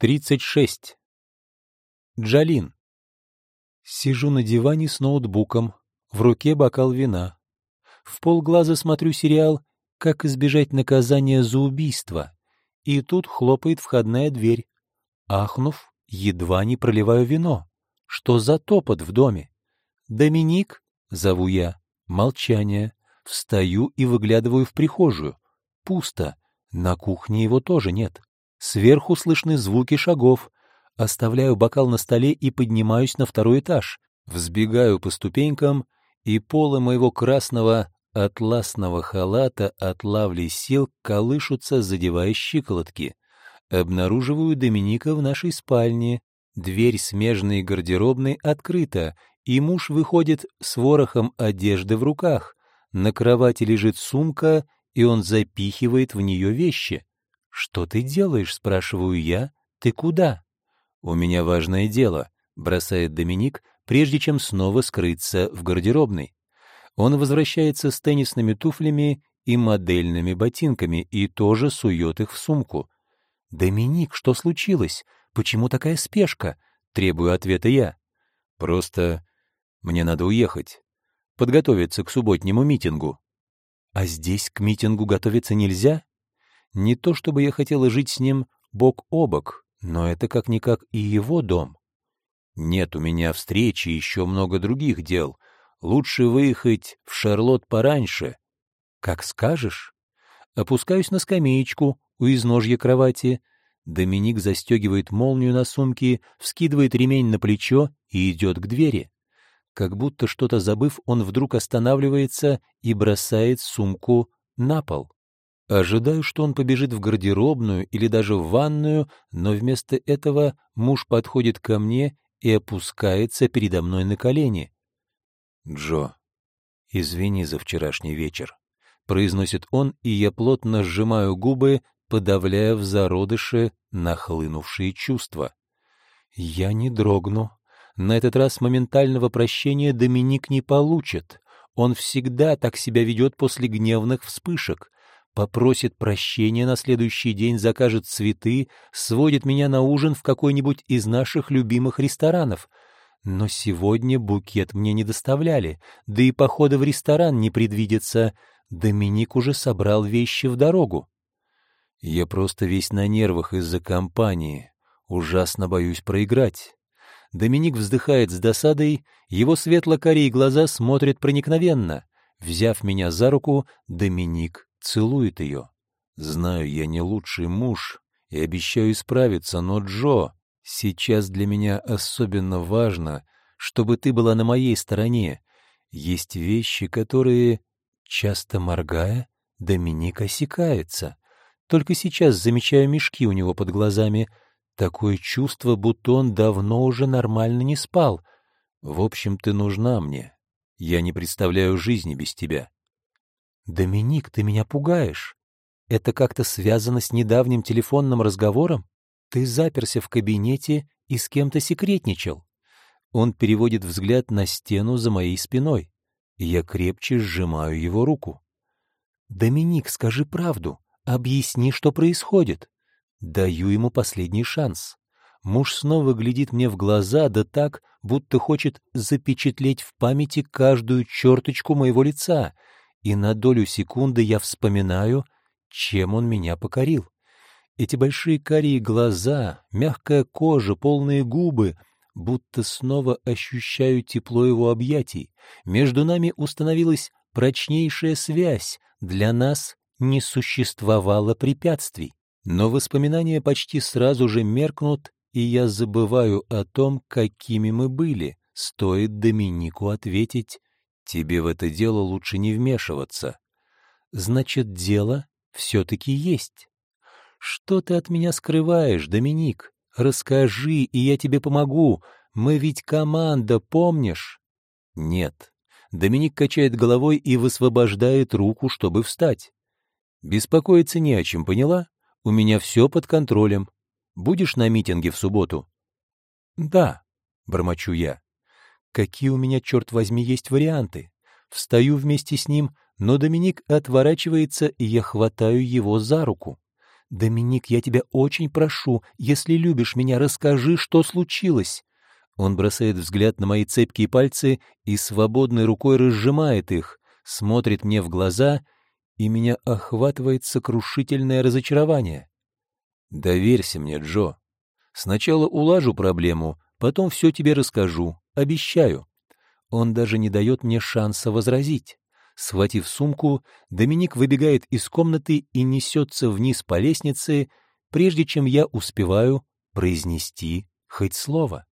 36. Джалин. Сижу на диване с ноутбуком, в руке бокал вина. В полглаза смотрю сериал «Как избежать наказания за убийство». И тут хлопает входная дверь. Ахнув, едва не проливаю вино. Что за топот в доме? «Доминик?» — зову я. Молчание. Встаю и выглядываю в прихожую. Пусто. На кухне его тоже нет. Сверху слышны звуки шагов. Оставляю бокал на столе и поднимаюсь на второй этаж. Взбегаю по ступенькам, и полы моего красного атласного халата от лавли сил колышутся, задевая щиколотки. Обнаруживаю Доминика в нашей спальне. Дверь смежной гардеробной открыта, и муж выходит с ворохом одежды в руках. На кровати лежит сумка, и он запихивает в нее вещи. «Что ты делаешь?» — спрашиваю я. «Ты куда?» «У меня важное дело», — бросает Доминик, прежде чем снова скрыться в гардеробной. Он возвращается с теннисными туфлями и модельными ботинками и тоже сует их в сумку. «Доминик, что случилось? Почему такая спешка?» — требую ответа я. «Просто мне надо уехать, подготовиться к субботнему митингу». «А здесь к митингу готовиться нельзя?» Не то чтобы я хотела жить с ним бок о бок, но это как-никак и его дом. Нет у меня встречи, еще много других дел. Лучше выехать в Шарлот пораньше. Как скажешь. Опускаюсь на скамеечку у изножья кровати. Доминик застегивает молнию на сумке, вскидывает ремень на плечо и идет к двери. Как будто что-то забыв, он вдруг останавливается и бросает сумку на пол. Ожидаю, что он побежит в гардеробную или даже в ванную, но вместо этого муж подходит ко мне и опускается передо мной на колени. «Джо, извини за вчерашний вечер», — произносит он, и я плотно сжимаю губы, подавляя в зародыше нахлынувшие чувства. Я не дрогну. На этот раз моментального прощения Доминик не получит. Он всегда так себя ведет после гневных вспышек попросит прощения на следующий день, закажет цветы, сводит меня на ужин в какой-нибудь из наших любимых ресторанов. Но сегодня букет мне не доставляли, да и похода в ресторан не предвидится. Доминик уже собрал вещи в дорогу. Я просто весь на нервах из-за компании. Ужасно боюсь проиграть. Доминик вздыхает с досадой, его светло-карие глаза смотрят проникновенно. Взяв меня за руку, Доминик целует ее. Знаю, я не лучший муж и обещаю исправиться, но, Джо, сейчас для меня особенно важно, чтобы ты была на моей стороне. Есть вещи, которые, часто моргая, Доминик осекается. Только сейчас замечаю мешки у него под глазами. Такое чувство, будто он давно уже нормально не спал. В общем, ты нужна мне. Я не представляю жизни без тебя. «Доминик, ты меня пугаешь. Это как-то связано с недавним телефонным разговором? Ты заперся в кабинете и с кем-то секретничал». Он переводит взгляд на стену за моей спиной, я крепче сжимаю его руку. «Доминик, скажи правду. Объясни, что происходит». Даю ему последний шанс. Муж снова глядит мне в глаза, да так, будто хочет запечатлеть в памяти каждую черточку моего лица — и на долю секунды я вспоминаю, чем он меня покорил. Эти большие карие глаза, мягкая кожа, полные губы, будто снова ощущаю тепло его объятий. Между нами установилась прочнейшая связь, для нас не существовало препятствий. Но воспоминания почти сразу же меркнут, и я забываю о том, какими мы были. Стоит Доминику ответить Тебе в это дело лучше не вмешиваться. Значит, дело все-таки есть. Что ты от меня скрываешь, Доминик? Расскажи, и я тебе помогу. Мы ведь команда, помнишь? Нет. Доминик качает головой и высвобождает руку, чтобы встать. Беспокоиться не о чем, поняла? У меня все под контролем. Будешь на митинге в субботу? Да, бормочу я. Какие у меня, черт возьми, есть варианты? Встаю вместе с ним, но Доминик отворачивается, и я хватаю его за руку. «Доминик, я тебя очень прошу, если любишь меня, расскажи, что случилось». Он бросает взгляд на мои цепкие пальцы и свободной рукой разжимает их, смотрит мне в глаза, и меня охватывает сокрушительное разочарование. «Доверься мне, Джо. Сначала улажу проблему, потом все тебе расскажу, обещаю». Он даже не дает мне шанса возразить. Схватив сумку, Доминик выбегает из комнаты и несется вниз по лестнице, прежде чем я успеваю произнести хоть слово.